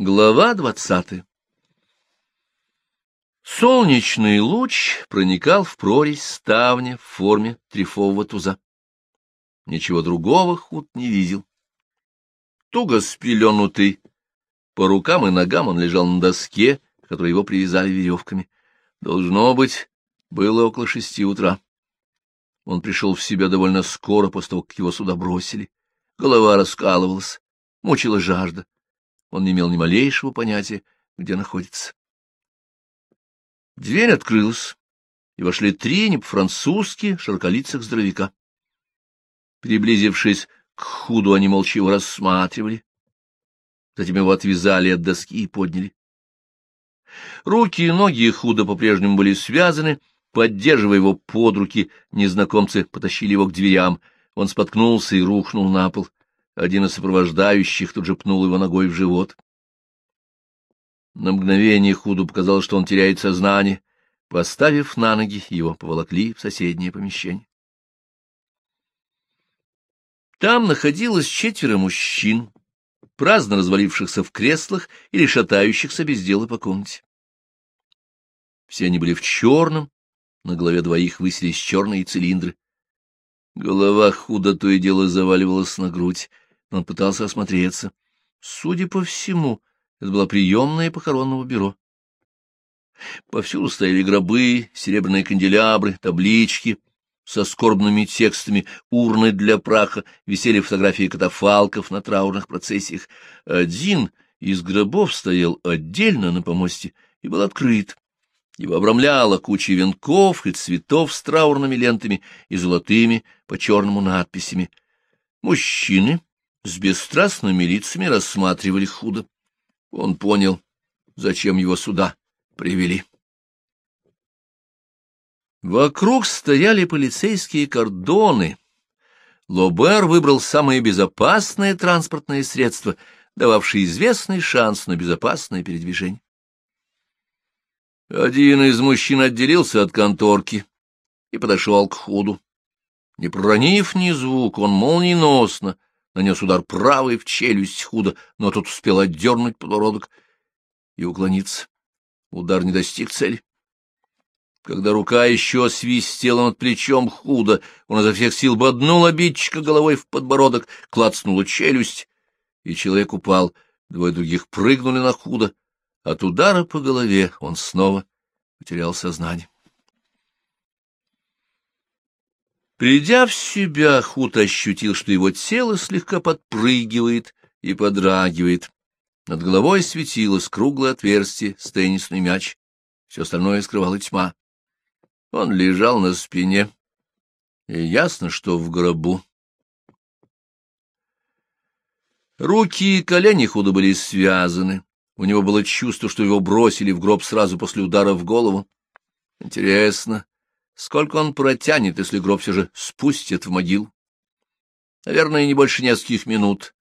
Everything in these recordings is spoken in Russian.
Глава двадцатая Солнечный луч проникал в прорезь ставня в форме трифового туза. Ничего другого Худ не видел. Туго спеленутый, по рукам и ногам он лежал на доске, к которой его привязали веревками. Должно быть, было около шести утра. Он пришел в себя довольно скоро после того, как его сюда бросили. Голова раскалывалась, мучила жажда он не имел ни малейшего понятия, где находится. Дверь открылась, и вошли три не по-французски широколицых здоровяка. Приблизившись к худу, они молча его рассматривали. Затем его отвязали от доски и подняли. Руки и ноги худо по-прежнему были связаны, поддерживая его под руки, незнакомцы потащили его к дверям. Он споткнулся и рухнул на пол. Один из сопровождающих тут же пнул его ногой в живот. На мгновение Худу показалось, что он теряет сознание. Поставив на ноги, его поволокли в соседнее помещение. Там находилось четверо мужчин, праздно развалившихся в креслах или шатающихся без дела по комнате. Все они были в черном, на голове двоих высились черные цилиндры. Голова худо то и дело заваливалась на грудь он пытался осмотреться. Судя по всему, это было приемное похоронного бюро. Повсюду стояли гробы, серебряные канделябры, таблички со скорбными текстами, урны для праха, висели фотографии катафалков на траурных процессиях. Один из гробов стоял отдельно на помосте и был открыт. Его обрамляла куча венков и цветов с траурными лентами и золотыми по черному надписями. Мужчины с бесстрастными лицами рассматривали худо. Он понял, зачем его сюда привели. Вокруг стояли полицейские кордоны. Лобер выбрал самое безопасное транспортное средство, дававшее известный шанс на безопасное передвижение. Один из мужчин отделился от конторки и подошел к худу. Не проронив ни звук, он молниеносно нанес удар правой в челюсть худо, но тот успел отдернуть подбородок и уклониться. Удар не достиг цели. Когда рука еще свистела над плечом худо, он изо всех сил боднул обидчика головой в подбородок, клацнула челюсть, и человек упал. Двое других прыгнули на худо. От удара по голове он снова потерял сознание. Придя в себя, Хут ощутил, что его тело слегка подпрыгивает и подрагивает. Над головой светилось круглое отверстие с теннисный мяч. Все остальное скрывала тьма. Он лежал на спине, и ясно, что в гробу. Руки и колени худо были связаны. У него было чувство, что его бросили в гроб сразу после удара в голову. Интересно, Сколько он протянет, если гроб все же спустит в могилу? Наверное, не больше нескольких минут,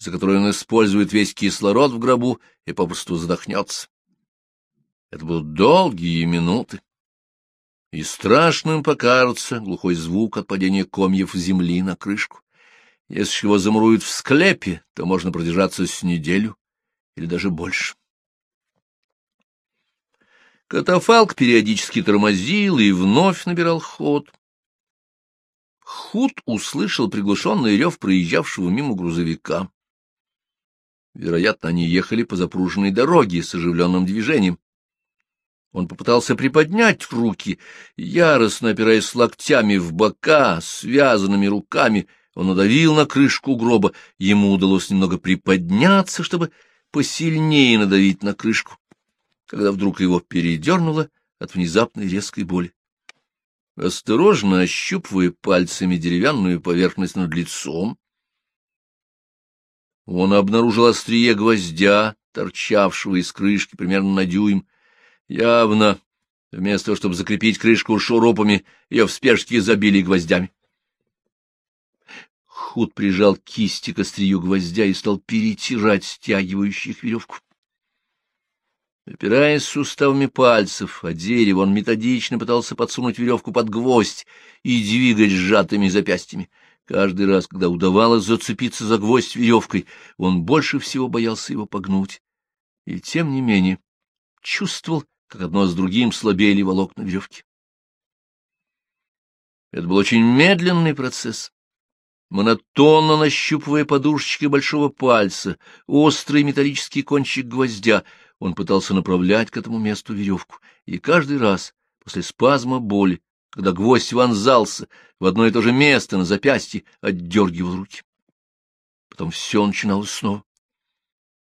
за которые он использует весь кислород в гробу и попросту задохнется. Это будут долгие минуты. И страшным покажется глухой звук от падения комьев земли на крышку. Если его замуруют в склепе, то можно продержаться с неделю или даже больше. Катафалк периодически тормозил и вновь набирал ход. Худ услышал приглушенный рев проезжавшего мимо грузовика. Вероятно, они ехали по запруженной дороге с оживленным движением. Он попытался приподнять руки, яростно опираясь локтями в бока, связанными руками. Он надавил на крышку гроба. Ему удалось немного приподняться, чтобы посильнее надавить на крышку когда вдруг его передернуло от внезапной резкой боли. Осторожно ощупывая пальцами деревянную поверхность над лицом, он обнаружил острие гвоздя, торчавшего из крышки примерно на дюйм. Явно, вместо того, чтобы закрепить крышку шурупами, ее в спешке забили гвоздями. Худ прижал кисти к острию гвоздя и стал перетирать стягивающих веревку. Опираясь суставами пальцев о дерево, он методично пытался подсунуть веревку под гвоздь и двигать сжатыми запястьями. Каждый раз, когда удавалось зацепиться за гвоздь веревкой, он больше всего боялся его погнуть и тем не менее чувствовал, как одно с другим слабели волокна веревки. Это был очень медленный процесс. Монотонно нащупывая подушечкой большого пальца острый металлический кончик гвоздя, он пытался направлять к этому месту веревку, и каждый раз после спазма боли, когда гвоздь вонзался в одно и то же место на запястье, отдергивал руки. Потом все начиналось снова.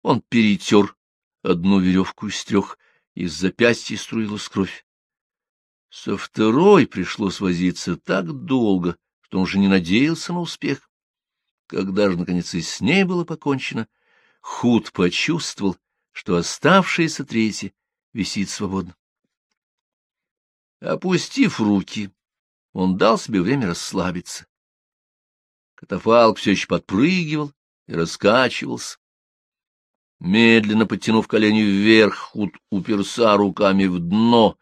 Он перетер одну веревку из трех, из запястья струилась кровь. Со второй пришлось возиться так долго, что он уже не надеялся на успех. Когда же, наконец, и с ней было покончено, Худ почувствовал, что оставшаяся третья висит свободно. Опустив руки, он дал себе время расслабиться. Катафалк все еще подпрыгивал и раскачивался. Медленно подтянув колени вверх, Худ уперся руками в дно,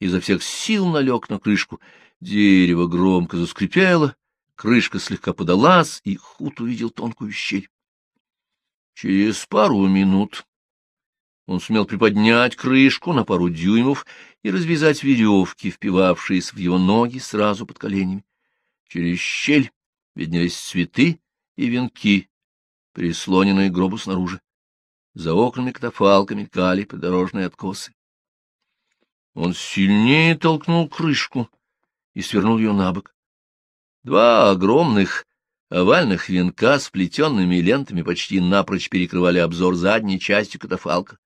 изо всех сил налег на крышку. Дерево громко заскрипело, крышка слегка подалась, и Худ увидел тонкую щель. Через пару минут он сумел приподнять крышку на пару дюймов и развязать веревки, впивавшиеся в его ноги сразу под коленями. Через щель виднелись цветы и венки, прислоненные к гробу снаружи. За окнами катафалка мелькали придорожные откосы. Он сильнее толкнул крышку и свернул ее на бок. Два огромных овальных венка с плетенными лентами почти напрочь перекрывали обзор задней части катафалка.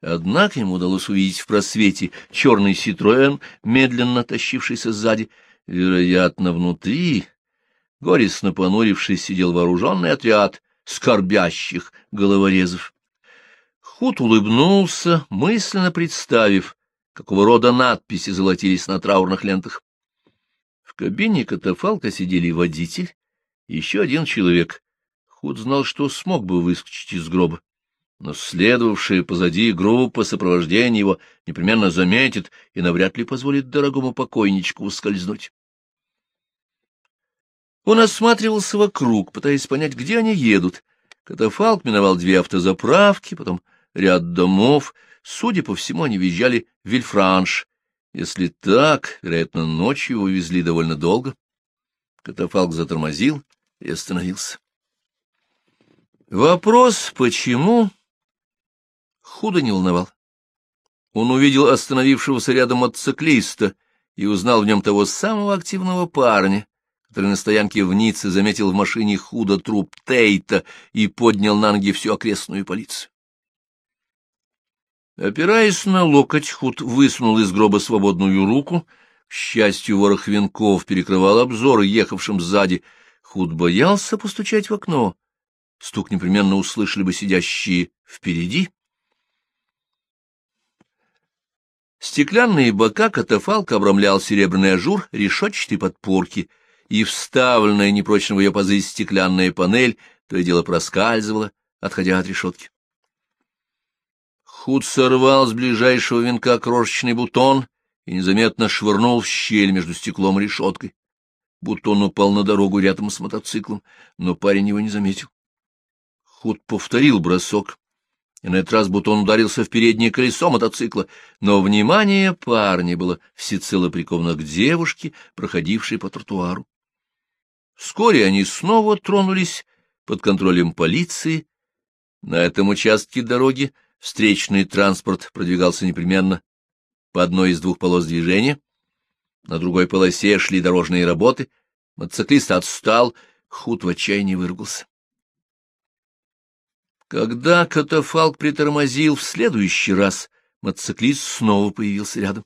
Однако ему удалось увидеть в просвете черный Ситроэн, медленно тащившийся сзади. Вероятно, внутри, горестно понурившись, сидел вооруженный отряд скорбящих головорезов. Худ улыбнулся, мысленно представив, какого рода надписи золотились на траурных лентах. В кабине катафалка сидели водитель и еще один человек. Худ знал, что смог бы выскочить из гроба но следовавшая позади группа сопровождения его непременно заметит и навряд ли позволит дорогому покойничку ускользнуть. Он осматривался вокруг, пытаясь понять, где они едут. Катафалк миновал две автозаправки, потом ряд домов. Судя по всему, они въезжали в Вильфранш. Если так, вероятно, ночью его везли довольно долго. Катафалк затормозил и остановился. Вопрос, почему, худо не волновал. Он увидел остановившегося рядом мотоциклиста и узнал в нем того самого активного парня, который на стоянке в Ницце заметил в машине худо труп Тейта и поднял на ноги всю окрестную полицию. Опираясь на локоть, Худ высунул из гроба свободную руку. К счастью, ворох венков перекрывал обзор ехавшим сзади. Худ боялся постучать в окно. Стук непременно услышали бы сидящие впереди. Стеклянные бока катафалка обрамлял серебряный ажур решетчатой подпорки, и вставленная непрочно в ее пазы стеклянная панель то и дело проскальзывала, отходя от решетки. Худ сорвал с ближайшего венка крошечный бутон и незаметно швырнул в щель между стеклом и решеткой. Бутон упал на дорогу рядом с мотоциклом, но парень его не заметил. Худ повторил бросок и на этот раз бутон ударился в переднее колесо мотоцикла, но внимание парня было всецело приковано к девушке, проходившей по тротуару. Вскоре они снова тронулись под контролем полиции. На этом участке дороги встречный транспорт продвигался непременно по одной из двух полос движения. На другой полосе шли дорожные работы. Мотоциклист отстал, худ в отчаянии выругался. Когда катафалк притормозил в следующий раз, мотоциклист снова появился рядом.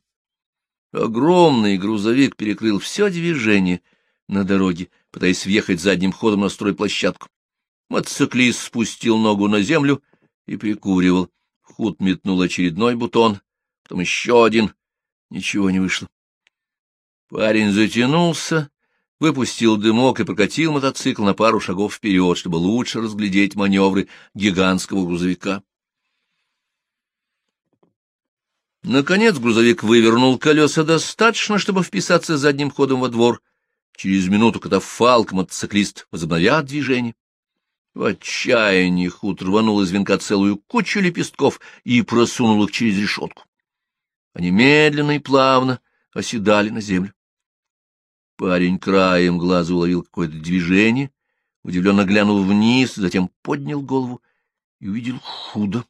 Огромный грузовик перекрыл все движение на дороге, пытаясь въехать задним ходом на стройплощадку. Мотоциклист спустил ногу на землю и прикуривал. Худ метнул очередной бутон, потом еще один. Ничего не вышло. Парень затянулся, выпустил дымок и прокатил мотоцикл на пару шагов вперед, чтобы лучше разглядеть маневры гигантского грузовика. Наконец грузовик вывернул колеса достаточно, чтобы вписаться задним ходом во двор. Через минуту, когда фалк мотоциклист возобновят движение, В отчаянии Худ рванул из венка целую кучу лепестков и просунул их через решетку. Они медленно и плавно оседали на землю. Парень краем глаза уловил какое-то движение, удивленно глянул вниз, затем поднял голову и увидел худо.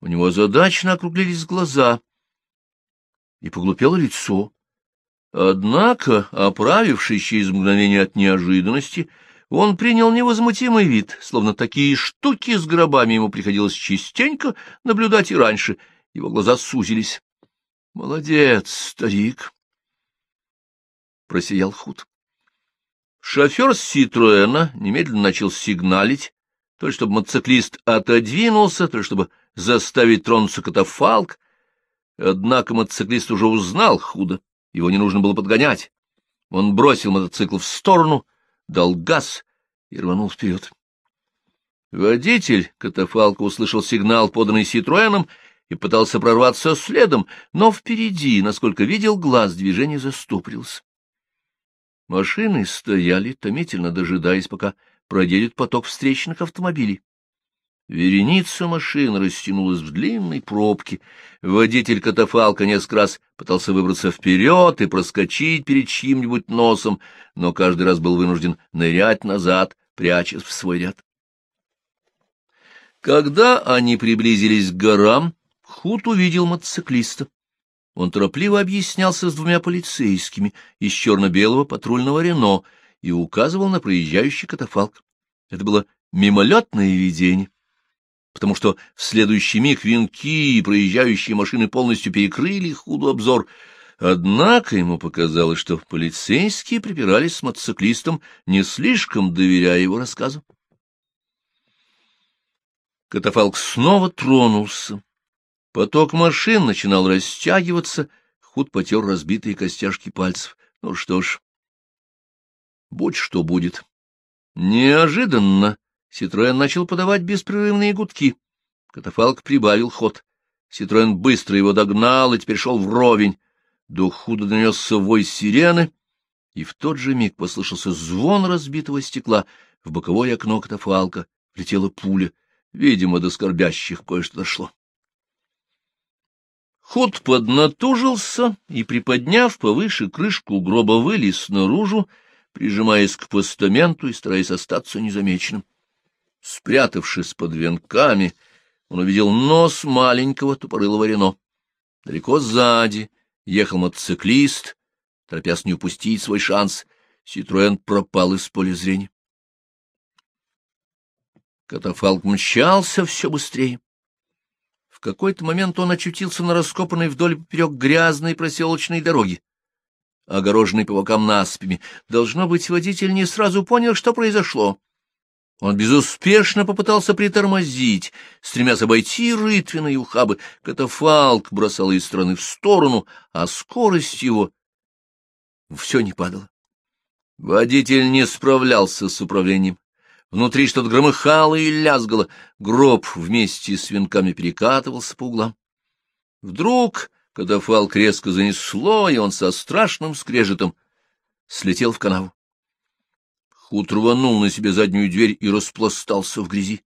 У него задачно округлились глаза и поглупело лицо. Однако, оправившись через мгновение от неожиданности, он принял невозмутимый вид, словно такие штуки с гробами ему приходилось частенько наблюдать и раньше. Его глаза сузились. — Молодец, старик! — просиял Худ. Шофер с Ситроэна немедленно начал сигналить, то ли чтобы мотоциклист отодвинулся, то ли чтобы заставить тронуться катафалк. Однако мотоциклист уже узнал Худа, его не нужно было подгонять. Он бросил мотоцикл в сторону, дал газ и рванул вперед. Водитель катафалка услышал сигнал, поданный Ситроэном, и пытался прорваться следом, но впереди, насколько видел глаз, движение застопорилось. Машины стояли, томительно дожидаясь, пока проедет поток встречных автомобилей. Вереница машин растянулась в длинной пробке. Водитель катафалка несколько раз пытался выбраться вперед и проскочить перед чьим-нибудь носом, но каждый раз был вынужден нырять назад, прячась в свой ряд. Когда они приблизились к горам, Худ увидел мотоциклиста. Он торопливо объяснялся с двумя полицейскими из черно-белого патрульного Рено и указывал на проезжающий катафалк. Это было мимолетное видение, потому что в следующий миг венки и проезжающие машины полностью перекрыли худу обзор. Однако ему показалось, что полицейские припирались с мотоциклистом, не слишком доверяя его рассказу. Катафалк снова тронулся. Поток машин начинал растягиваться, худ потер разбитые костяшки пальцев. Ну что ж, будь что будет. Неожиданно Ситроен начал подавать беспрерывные гудки. Катафалк прибавил ход. Ситроен быстро его догнал и теперь шел вровень. До худа донесся вой сирены, и в тот же миг послышался звон разбитого стекла. В боковое окно катафалка влетела пуля. Видимо, до скорбящих кое-что дошло. Ход поднатужился и, приподняв повыше крышку гроба, вылез наружу, прижимаясь к постаменту и стараясь остаться незамеченным. Спрятавшись под венками, он увидел нос маленького тупорылого Рено. Далеко сзади ехал мотоциклист, торопясь не упустить свой шанс. Ситроен пропал из поля зрения. Катафалк мчался все быстрее. В какой-то момент он очутился на раскопанной вдоль поперек грязной проселочной дороги, огороженной по бокам наспями. Должно быть, водитель не сразу понял, что произошло. Он безуспешно попытался притормозить, стремясь обойти рытвины ухабы. Катафалк бросал из стороны в сторону, а скорость его все не падала. Водитель не справлялся с управлением. Внутри что-то громыхало и лязгало, гроб вместе с венками перекатывался по углам. Вдруг катафалк резко занесло, и он со страшным скрежетом слетел в канаву. Худ рванул на себе заднюю дверь и распластался в грязи.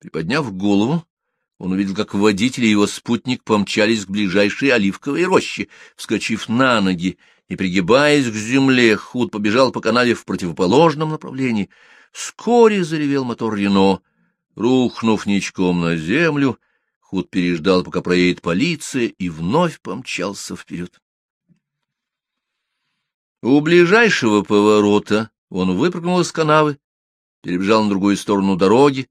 Приподняв голову, он увидел, как водитель и его спутник помчались к ближайшей оливковой роще. Вскочив на ноги и пригибаясь к земле, Худ побежал по канаве в противоположном направлении — Вскоре заревел мотор Рено. Рухнув ничком на землю, Худ переждал, пока проедет полиция, и вновь помчался вперед. У ближайшего поворота он выпрыгнул из канавы, перебежал на другую сторону дороги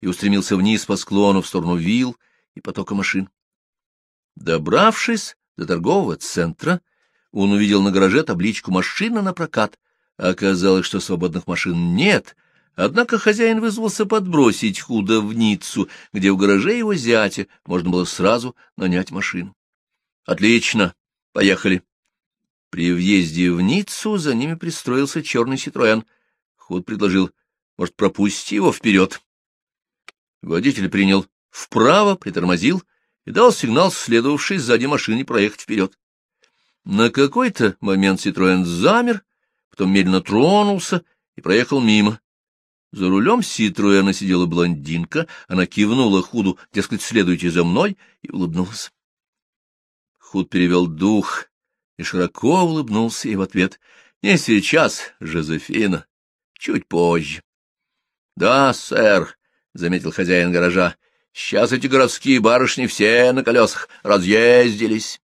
и устремился вниз по склону в сторону вилл и потока машин. Добравшись до торгового центра, он увидел на гараже табличку «Машина на прокат». Оказалось, что свободных машин нет, Однако хозяин вызвался подбросить худо в Ниццу, где в гараже его зятя можно было сразу нанять машину. — Отлично, поехали. При въезде в Ниццу за ними пристроился черный Ситроен. Худ предложил, может, пропусти его вперед. Водитель принял вправо, притормозил и дал сигнал следовавшей сзади машине проехать вперед. На какой-то момент Ситроен замер, потом медленно тронулся и проехал мимо. За рулем Ситруэна сидела блондинка, она кивнула Худу, дескать, следуйте за мной, и улыбнулась. Худ перевел дух и широко улыбнулся ей в ответ. — Не сейчас, Жозефина, чуть позже. — Да, сэр, — заметил хозяин гаража, — сейчас эти городские барышни все на колесах разъездились.